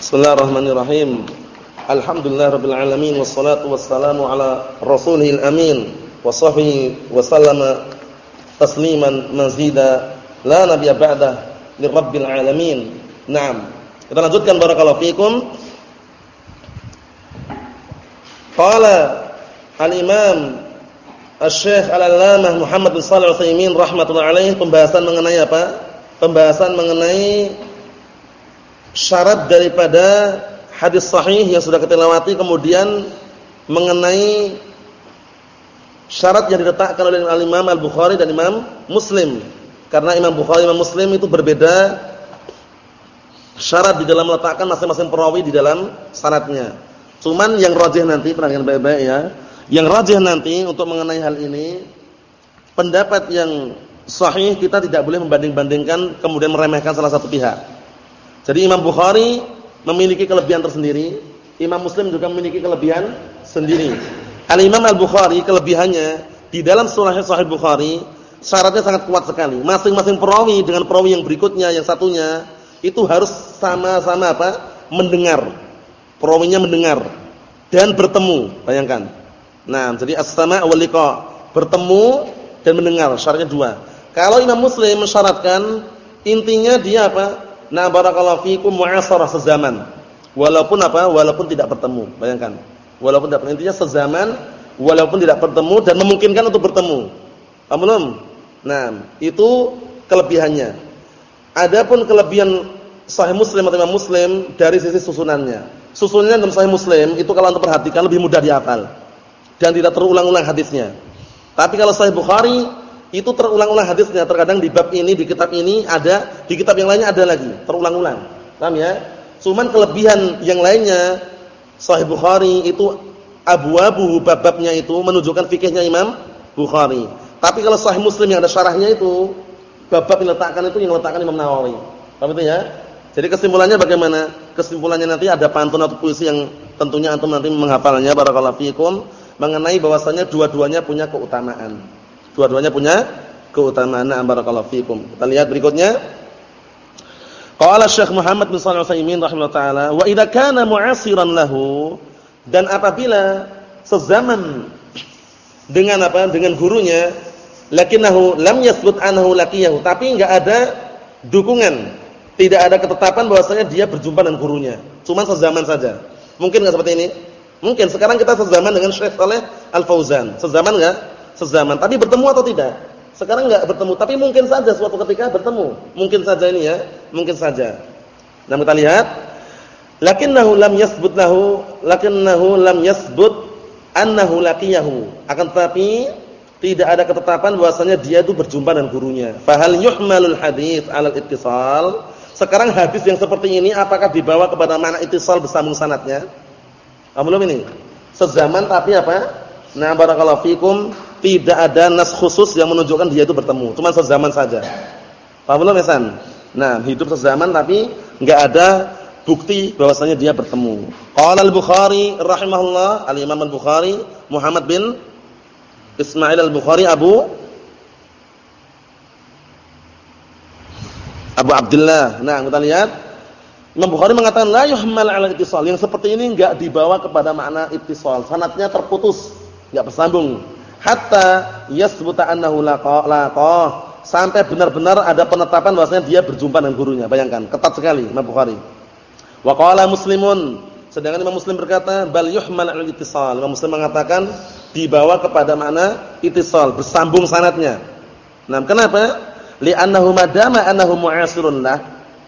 Bismillahirrahmanirrahim. Alhamdulillahirabbil alamin wassalatu wassalamu ala rasulil amin wa sahbihi wa sallama tasliman mazida la nabiyya ba'da lirabbil alamin. Naam. Kita lanjutkan barakallahu fikum. Qala al-Imam Asy-Syaikh Al-Allamah Muhammad bin Shalih Al-Utsaimin rahimatullah alaih pembahasan mengenai apa? Pembahasan mengenai syarat daripada hadis sahih yang sudah kita lewati kemudian mengenai syarat yang diletakkan oleh Imam Al-Bukhari dan Imam Muslim. Karena Imam Bukhari Imam Muslim itu berbeda syarat di dalam meletakkan masing-masing perawi di dalam sanadnya. Cuman yang rajih nanti perhatikan baik-baik ya. Yang rajih nanti untuk mengenai hal ini pendapat yang sahih kita tidak boleh membanding-bandingkan kemudian meremehkan salah satu pihak. Jadi Imam Bukhari memiliki kelebihan tersendiri, Imam Muslim juga memiliki kelebihan sendiri. Al-Imam Al-Bukhari kelebihannya di dalam Sahih Sahih Bukhari syaratnya sangat kuat sekali. Masing-masing perawi dengan perawi yang berikutnya yang satunya itu harus sama-sama apa? mendengar. Perawinya mendengar dan bertemu, bayangkan. Nah, jadi as-sama' wal bertemu dan mendengar, syaratnya dua. Kalau Imam Muslim mensyaratkan intinya dia apa? Nah barakallahu fikum mu'asarah sezaman. Walaupun apa? Walaupun tidak bertemu. Bayangkan. Walaupun tidak intinya sezaman walaupun tidak bertemu dan memungkinkan untuk bertemu. Paham? Nah, itu kelebihannya. Adapun kelebihan Sahih Muslim atau Imam Muslim dari sisi susunannya. Susunannya dalam Sahih Muslim itu kalau Anda perhatikan lebih mudah dihafal dan tidak terulang-ulang hadisnya. Tapi kalau Sahih Bukhari itu terulang-ulang hadisnya, terkadang di bab ini, di kitab ini ada, di kitab yang lainnya ada lagi, terulang-ulang. Paham ya? Cuman kelebihan yang lainnya Sahih Bukhari itu abu-abu bab-babnya itu menunjukkan fikihnya Imam Bukhari. Tapi kalau Sahih Muslim yang ada syarahnya itu bab-bab yang letakkan itu yang letakkan Imam Nawawi. Paham itu ya? Jadi kesimpulannya bagaimana? Kesimpulannya nanti ada pantun atau puisi yang tentunya antum nanti menghafalnya barakallahu fiikum mengenai bahwasanya dua-duanya punya keutamaan. Dua-duanya punya keutamaan. Nah, barakallahu fikum. Kita lihat berikutnya. Qala Syekh Muhammad bin Shalih Al-Utsaimin rahimahullah taala, "Wa idza kana mu'asiran lahu" dan apabila sezaman dengan apa? Dengan gurunya, lakinnahu lam yasbut anhu laqiyahu, tapi enggak ada dukungan, tidak ada ketetapan bahwasanya dia berjumpa dengan gurunya. Cuma sezaman saja. Mungkin enggak seperti ini? Mungkin sekarang kita sezaman dengan Syekh Saleh Al-Fauzan. Sezaman enggak? Sezaman. Tapi bertemu atau tidak? Sekarang enggak bertemu, tapi mungkin saja suatu ketika bertemu. Mungkin saja ini ya, mungkin saja. Nah, kita lihat lakinnahu lam yasbut lahu lakinnahu lam yasbut annahu laqiyahu. Akan tetapi tidak ada ketetapan bahwasanya dia itu berjumpa dengan gurunya. Fahal yuhmalul hadis 'alal ittisal? Sekarang hadis yang seperti ini apakah dibawa kepada mana ittisal bersambung sanatnya? Ah, belum ini. Sezaman tapi apa? Nah, barakallahu fikum tidak ada nas khusus yang menunjukkan dia itu bertemu, cuma sezaman saja. Paham belum Nah, hidup sezaman tapi enggak ada bukti bahwasanya dia bertemu. Qala al-Bukhari rahimahullah, al-Imam al-Bukhari Muhammad bin Ismail al-Bukhari Abu Abu Abdullah. Nah, kita lihat Imam Bukhari mengatakan la yuhmal 'ala ittisal. Yang seperti ini enggak dibawa kepada makna ittisal. Sanadnya terputus, enggak bersambung hatta yasbuta annahu laqah sampai benar-benar ada penetapan bahwasanya dia berjumpa dengan gurunya. Bayangkan, ketat sekali Imam Bukhari. Wa qala Muslimun, sedangkan Imam Muslim berkata bal yuhmal al-ittisal. Imam Muslim mengatakan dibawa kepada makna ittisal, bersambung sanatnya. Nah, kenapa? Li'annahu madama annahu mu'asirun lah.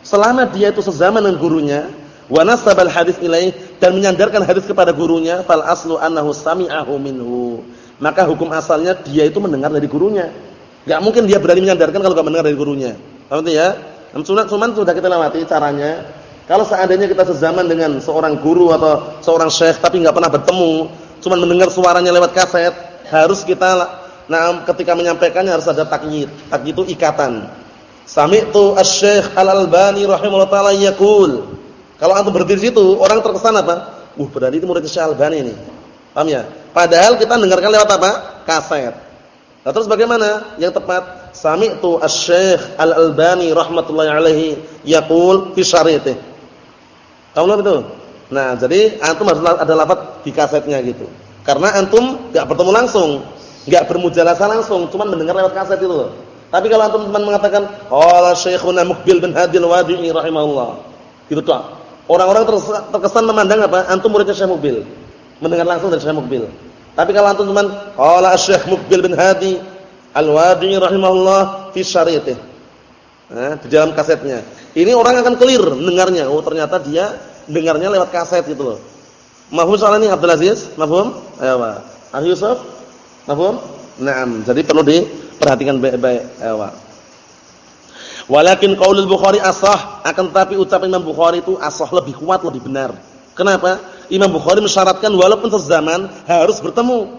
Selama dia itu sezaman dengan gurunya, wa nasabal hadis ilaih dan menyandarkan hadis kepada gurunya, fal aslu annahu sami'ahu minhu maka hukum asalnya dia itu mendengar dari gurunya. Gak mungkin dia berani menyandarkan kalau gak mendengar dari gurunya. Paham ya? Sunat cuman sudah kita lewati caranya. Kalau seandainya kita sezaman dengan seorang guru atau seorang syekh tapi nggak pernah bertemu, cuman mendengar suaranya lewat kaset, harus kita nah ketika menyampaikannya harus ada takyid. Takyid itu ikatan. Sami'tu asy-syekh Al-Albani rahimahullah taala yaqul. Kalau antum berdiri situ, orang terkesan apa? Uh, berarti itu murid Syekh Al-Albani ini. Paham ya? Padahal kita dengarkan lewat apa? Kaset. Nah, terus bagaimana? Yang tepat, sami'tu asy-syekh Al-Albani rahmatullahi alaihi yaqul fi syarihih. Tahu belum itu? Nah, jadi antum harus ada lafaz di kasetnya gitu. Karena antum enggak bertemu langsung, enggak bermujalasah langsung, cuma mendengar lewat kaset itu loh. Tapi kalau antum teman mengatakan, "Qala Syekhuna Muqbil bin Hadil Wadi'i rahimahullah." Gitu tuh. Orang-orang terkesan memandang apa? Antum muridnya Syekh Muqbil. Mendengar langsung dari Syekh Muqbil. Tapi kalau antum teman, "Qala Syekh Muqbil bin Hadi Al-Wadi'i rahimahullah fi syaritih." Nah, di dalam kasetnya. Ini orang akan clear dengarnya. Oh, ternyata dia dengarnya lewat kaset gitu loh. Mahfum soal ini Abdul Aziz? Mahfum? Ayo, Pak. Ah Yusuf? Mahfum? Naam. Jadi perlu diperhatikan baik-baik. Ayo, Pak. Walakin qaulul Bukhari asah, akan tetapi ucapan Imam Bukhari itu asah lebih kuat, lebih benar. Kenapa? Imam Bukhari mensyaratkan walaupun sezaman harus bertemu.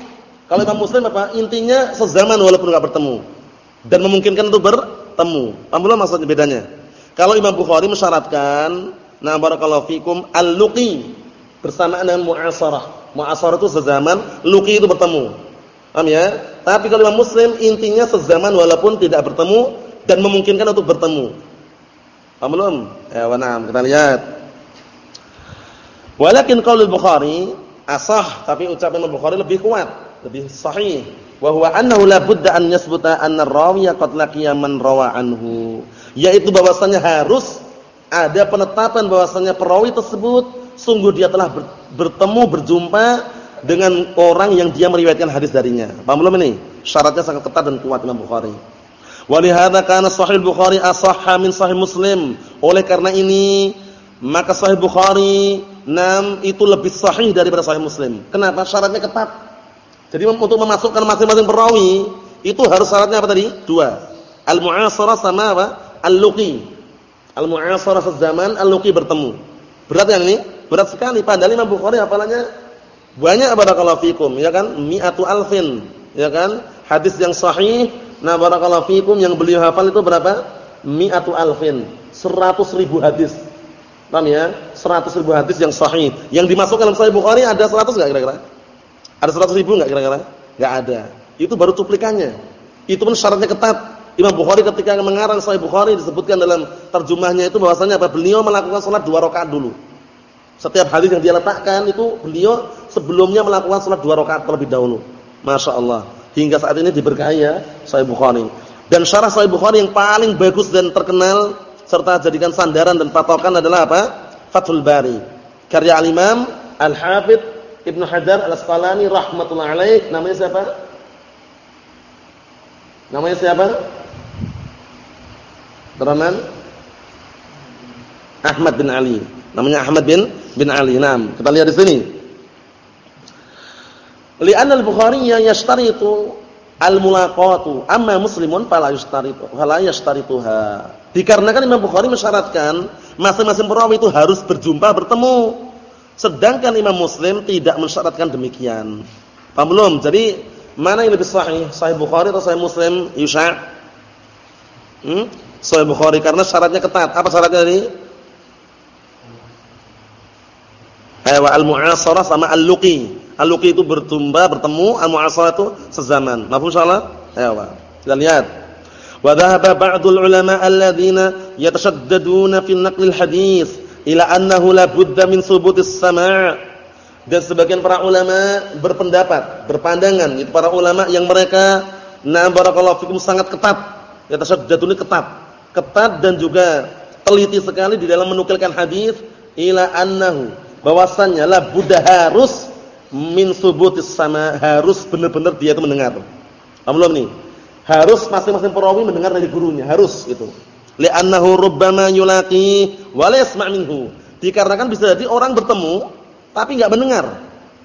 Kalau Imam Muslim apa? Intinya sezaman walaupun enggak bertemu. Dan memungkinkan untuk bertemu. Paham maksudnya bedanya? Kalau Imam Bukhari mensyaratkan, nah barakallahu fikum al-luqi bersamaan dengan mu'asarah. Mu'asarah itu sezaman, luqi itu bertemu. Paham ya? Tapi kalau Imam Muslim intinya sezaman walaupun tidak bertemu dan memungkinkan untuk bertemu. Paham belum? Ya, wa na'am. Kita lihat. Walakin qaulul Bukhari asah, tapi ucapan Bukhari lebih kuat, lebih sahih. Wa huwa annahu la budda an yasbuta anna rawiya qad laqiya man rawa anhu. Yaitu bahwasanya harus ada penetapan bahwasanya perawi tersebut sungguh dia telah bertemu berjumpa dengan orang yang dia meriwayatkan hadis darinya. Paham belum ini? Syaratnya sangat ketat dan kuat Imam Bukhari. Walihada kana Sahih Bukhari asahha min Sahih Muslim. Oleh karena ini maka Sahih Bukhari nam itu lebih sahih daripada Sahih Muslim. Kenapa? Syaratnya ketat. Jadi untuk memasukkan masing-masing perawi itu harus syaratnya apa tadi? Dua. Al-mu'asarah sama apa? Al-luqi. Al-mu'asarah sezaman, al-luqi bertemu. Berat yang ini? Berat sekali. Padahal Imam Bukhari hafalannya banyak barakallahu fikum, ya kan? Mi'atu alfin, ya kan? Hadis yang sahih. Nah, barakallahu fikum yang beliau hafal itu berapa? Mi'atu alfin. 100 ribu hadis. Paham ya? 100 ribu hadis yang sahih. Yang dimasukkan dalam Sahih Bukhari ada 100 enggak kira-kira? Ada 100 ribu enggak kira-kira? Enggak ada. Itu baru cuplikannya. Itu pun syaratnya ketat. Imam Bukhari ketika mengarang Sahih Bukhari disebutkan dalam terjemahnya itu bahwasanya apa? Beliau melakukan salat dua rakaat dulu. Setiap hadis yang dia letakkan itu beliau sebelumnya melakukan salat dua rakaat terlebih dahulu. Masya Allah. Hingga saat ini diberkahi ya Sahih Bukhari. Dan syarah Sahih Bukhari yang paling bagus dan terkenal serta jadikan sandaran dan patokan adalah apa? Fathul Bari. Karya Al-Imam Al-Hafidh Ibnu Hajar Al-Asqalani rahimatullah alaih. Namanya siapa? Namanya siapa? Abdurrahman Ahmad bin Ali. Namanya Ahmad bin bin Ali. Naam, kita lihat di sini. Li'anna al-Bukhari yashtaritu al-mulaqatu, amma Muslimun fala yashtaritu, fala yashtarituha. Dikarenakan Imam Bukhari mensyaratkan masing-masing perawi itu harus berjumpa, bertemu. Sedangkan Imam Muslim tidak mensyaratkan demikian. Paham belum? Jadi mana yang lebih sahih? Sahih Bukhari atau Sahih Muslim? Yusha? Hmm? Sahih Bukhari karena syaratnya ketat. Apa syaratnya tadi? Ayo al-mu'asarah sama al-luqi. Al-luqi itu bertumba, bertemu, al-mu'asarah itu sezaman. Mafhum insyaallah? Ayo, kita lihat. Wa dhahaba ba'dul ulama alladziina yatashaddaduna fi naqlil hadis ila annahu la budda min subutis sama'. Dan sebagian para ulama berpendapat, berpandangan itu para ulama yang mereka na barakallahu fikum sangat ketat. Yatashaddaduna ketat ketat dan juga teliti sekali di dalam menukilkan hadis ila annahu bahwasannya la buddha harus min subutis sama harus benar-benar dia itu mendengar. Paham belum nih? Harus masing-masing perawi mendengar dari gurunya, harus gitu. Li'annahu rubbama yulaqi wa la yasma' minhu. Dikarenakan bisa jadi orang bertemu tapi enggak mendengar.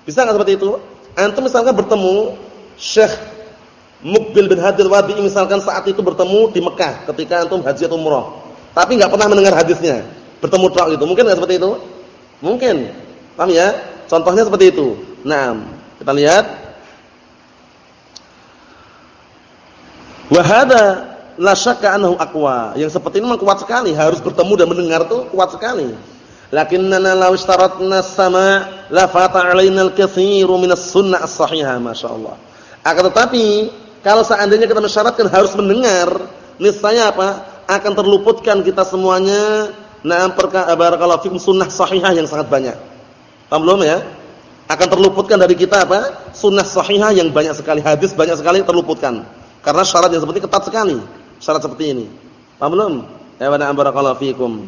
Bisa enggak seperti itu? Antum misalkan bertemu Syekh Mukbil bin Hadir Wadi misalkan saat itu bertemu di Mekah ketika antum haji atau umrah, tapi enggak pernah mendengar hadisnya. Bertemu tok itu. Mungkin enggak seperti itu? Mungkin. Paham ya? Contohnya seperti itu. Nah, kita lihat. Wa hadza la syakka annahu aqwa. Yang seperti ini memang kuat sekali, harus bertemu dan mendengar tuh kuat sekali. Lakinnana law istaratna sama la fata 'alaina al-katsiru min as-sunnah as-sahihah, masyaallah. Akan tetapi kalau seandainya kita mensyaratkan harus mendengar, niscaya apa? Akan terluputkan kita semuanya Nah, barakallahu fikum sunnah sahihah yang sangat banyak. Paham belum ya? Akan terluputkan dari kita apa? Sunnah sahihah yang banyak sekali, hadis banyak sekali terluputkan. Karena syarat yang seperti ketat sekali. Syarat seperti ini. Paham belum? Ya wa barakallahu fikum.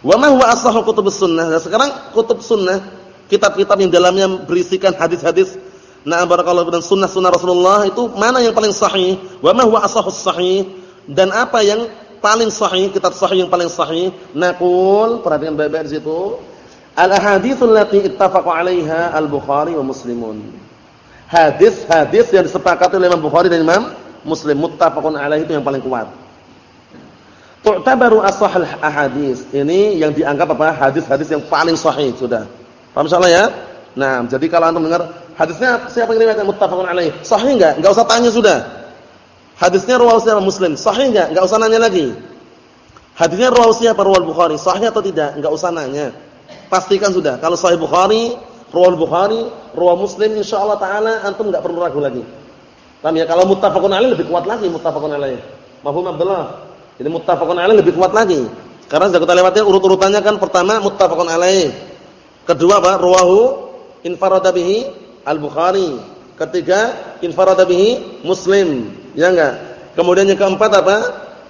Wa ma huwa asahhu kutubus sunnah? Nah, sekarang kutub sunnah, kitab-kitab yang dalamnya berisikan hadis-hadis Nah, barakallahu dan sunnah-sunnah Rasulullah itu mana yang paling sahih? Wa ma huwa asahhus sahih? Dan apa yang paling sahih, kitab sahih yang paling sahih? Naqul, perhatikan baik-baik di situ. Al-ahaditsul lati ittafaqu 'alaiha al-Bukhari wa Muslimun. Hadis-hadis yang disepakati oleh Imam Bukhari dan Imam Muslim muttafaqun 'alaihi itu yang paling kuat. Tu'tabaru ashahul ahadis. Ini yang dianggap apa? Hadis-hadis yang paling sahih sudah. Paham insyaallah ya? Nah, jadi kalau antum dengar hadisnya siapa yang riwayatkan muttafaqun alaih, sahih enggak? Enggak usah tanya sudah. Hadisnya riwayat siapa Muslim, sahih enggak? Enggak usah nanya lagi. Hadisnya riwayat siapa riwayat Bukhari, sahih atau tidak? Enggak usah nanya. Pastikan sudah. Kalau sahih Bukhari, riwayat Bukhari, riwayat Muslim insyaallah taala antum enggak perlu ragu lagi. Paham ya? Kalau muttafaqun alaih lebih kuat lagi muttafaqun alaih. Mafhum Abdullah? Jadi muttafaqun alaih lebih kuat lagi. Karena sudah kita lewati urut-urutannya kan pertama muttafaqun alaih. Kedua apa? Rawahu infarada bihi al-Bukhari. Ketiga, infarada bihi Muslim. Ya enggak? Kemudian yang keempat apa?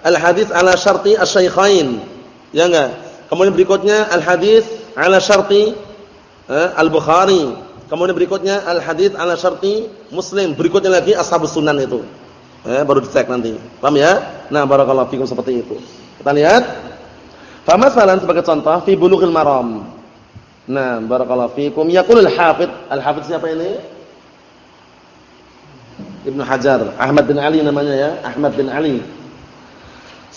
Al-hadis ala syarti asy-syaikhain. Ya enggak? Kemudian berikutnya al-hadis ala syarti eh, al-Bukhari. Kemudian berikutnya al-hadis ala syarti Muslim. Berikutnya lagi ashabus sunan itu. Eh, baru dicek nanti. Paham ya? Nah, barakallahu fikum seperti itu. Kita lihat. Famasalan sebagai contoh fi bulughil maram. Nah, barakallahu fikum. Yaqulul hafid. Al-hafid siapa ini? Ibnu Hajar. Ahmad bin Ali namanya ya. Ahmad bin Ali.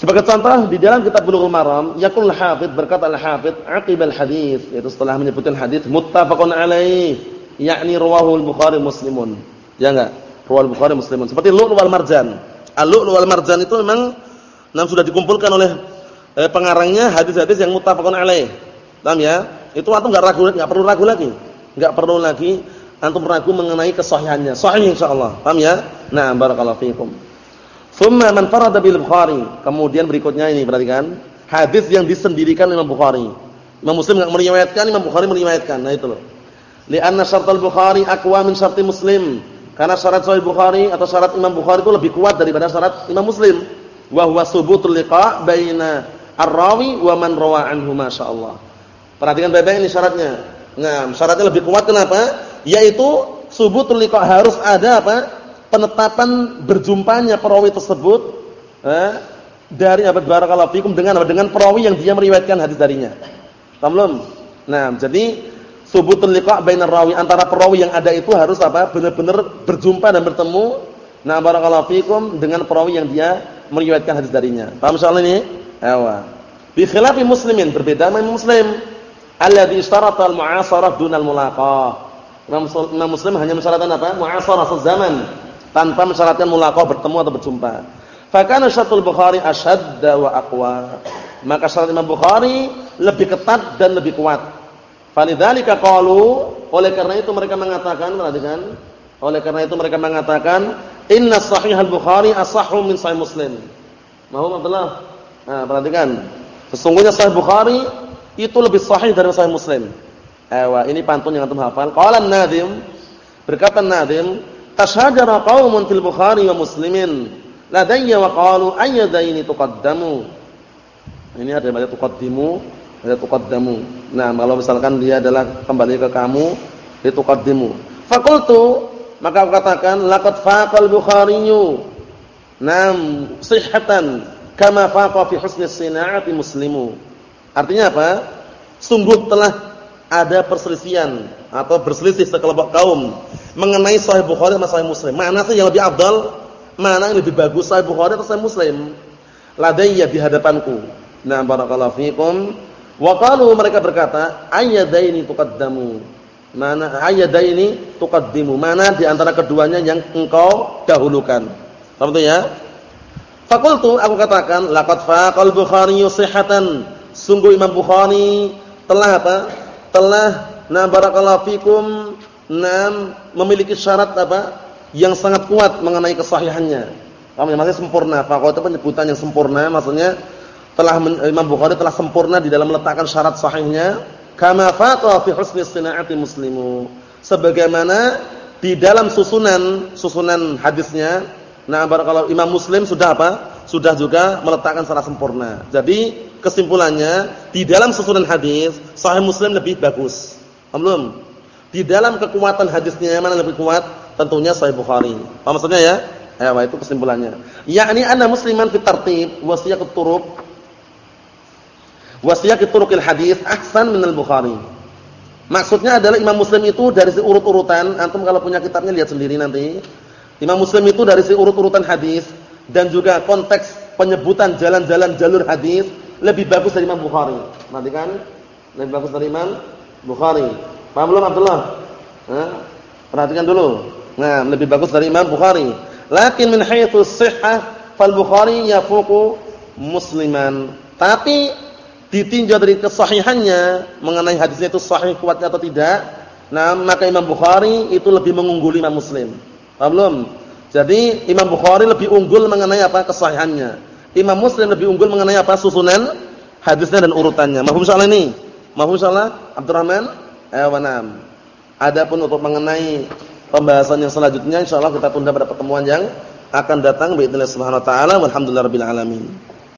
Sebagai contoh di dalam kitab Bulughul Maram, yaqul hafid berkata al-hafid aqibal hadis, yaitu setelah menyebutkan hadis muttafaqun alaih, yakni rawahu al-Bukhari Muslimun. Ya enggak? Rawahu al-Bukhari Muslimun. Seperti Lu'lu wal Marjan. Al-Lu'lu wal Marjan itu memang nam sudah dikumpulkan oleh eh, pengarangnya hadis-hadis yang muttafaqun alaih. Paham ya? Itu antum enggak ragu, enggak perlu ragu lagi. Enggak perlu lagi antum ragu mengenai kesahihannya. Sahih insyaallah. Paham ya? Nah, barakallahu fiikum. Tsumma man farada bil Bukhari. Kemudian berikutnya ini perhatikan, hadis yang disendirikan Imam Bukhari. Imam Muslim enggak meriwayatkan, Imam Bukhari meriwayatkan. Nah itu loh. Li'anna syartul Bukhari aqwa min syarti Muslim. Karena syarat Sahih Bukhari atau syarat Imam Bukhari itu lebih kuat daripada syarat Imam Muslim. Wa huwa subutul liqa' baina ar-rawi wa man rawa anhu. Perhatikan baik-baik ini syaratnya. Nah, syaratnya lebih kuat kenapa? Yaitu subutul liqa harus ada apa? Penetapan berjumpanya perawi tersebut eh, dari abad barakallahu fikum dengan? Dengan perawi yang dia meriwayatkan hadis darinya. Paham belum? Nah, jadi subutul liqa bainar rawi antara perawi yang ada itu harus apa? Benar-benar berjumpa dan bertemu nah barakallahu fikum dengan perawi yang dia meriwayatkan hadis darinya. Paham soal ini? Ewa. Bi khilafi muslimin berbeda dengan muslim alladhi istarata al-mu'asarah dunal mulaqah. Imam Muslim hanya mensyaratkan apa? Mu'asarah sezaman tanpa mensyaratkan mulaqah bertemu atau berjumpa. Fakana syaratul Bukhari asyadda wa aqwa. Maka syarat Imam Bukhari lebih ketat dan lebih kuat. Falidzalika qalu, oleh karena itu mereka mengatakan, perhatikan, oleh karena itu mereka mengatakan, inna sahih al-Bukhari asahhu min sahih Muslim. Mau Abdullah? Nah, perhatikan. Sesungguhnya sahih Bukhari itu lebih sahih dari sahih Muslim. Ewa, ini pantun yang antum hafal. Qala an-Nadim, berkata an-Nadim, tashajara qaumun fil Bukhari wa Muslimin ladayya wa qalu ayyadaini tuqaddamu. Ini ada banyak tuqaddimu, ada tuqaddamu. Nah, kalau misalkan dia adalah kembali ke kamu, itu tuqaddimu. Faqultu, maka aku katakan laqad faqal Bukhariyu. Nam sihhatan kama faqa fi husni sina'ati muslimu. Artinya apa? Sungguh telah ada perselisihan atau berselisih sekelompok kaum mengenai Sahih Bukhari dan Sahih Muslim. Mana sih yang lebih afdal? Mana yang lebih bagus Sahih Bukhari atau Sahih Muslim? Ladayya di hadapanku. Nah, barakallahu fikum. Wa qalu mereka berkata, ayyadaini tuqaddamu. Mana ayyadaini tuqaddimu? Mana di antara keduanya yang engkau dahulukan? Paham ya? Fakultu aku katakan laqad faqal Bukhari sihhatan Sungguh Imam Bukhari telah apa? Telah na barakallahu fikum nam memiliki syarat apa? Yang sangat kuat mengenai kesahihannya. Kami masih sempurna. Faqat itu penyebutan yang sempurna maksudnya telah Imam Bukhari telah sempurna di dalam meletakkan syarat sahihnya kama fatwa fi husni sina'ati muslimu. Sebagaimana di dalam susunan susunan hadisnya nah barakallahu Imam Muslim sudah apa? Sudah juga meletakkan secara sempurna. Jadi kesimpulannya di dalam susunan hadis sahih Muslim lebih bagus. Belum? Di dalam kekuatan hadisnya mana lebih kuat? Tentunya sahih Bukhari. Apa maksudnya ya? Ya, itu kesimpulannya. Yakni anna musliman fi tartib wa siyaq turuq wa siyaq turuqil hadis ahsan min al-Bukhari. Maksudnya adalah Imam Muslim itu dari si urut-urutan, antum kalau punya kitabnya lihat sendiri nanti. Imam Muslim itu dari si urut-urutan hadis dan juga konteks penyebutan jalan-jalan jalur hadis lebih bagus dari Imam Bukhari. Nanti kan lebih bagus dari Imam Bukhari. Paham belum Abdullah? Nah, perhatikan dulu. Nah, lebih bagus dari Imam Bukhari. Lakin min haitsu sihhah fal Bukhari yafuqu Musliman. Tapi ditinjau dari kesahihannya mengenai hadisnya itu sahih kuatnya atau tidak, nah maka Imam Bukhari itu lebih mengungguli Imam Muslim. Paham belum? Jadi Imam Bukhari lebih unggul mengenai apa kesahihannya. Imam Muslim lebih unggul mengenai apa susunan hadisnya dan urutannya. Mahfum soal ini? Mahfum soal Abdurrahman? Ayo Adapun untuk mengenai pembahasan yang selanjutnya insyaallah kita tunda pada pertemuan yang akan datang باذن subhanahu wa taala walhamdulillahirabbil alamin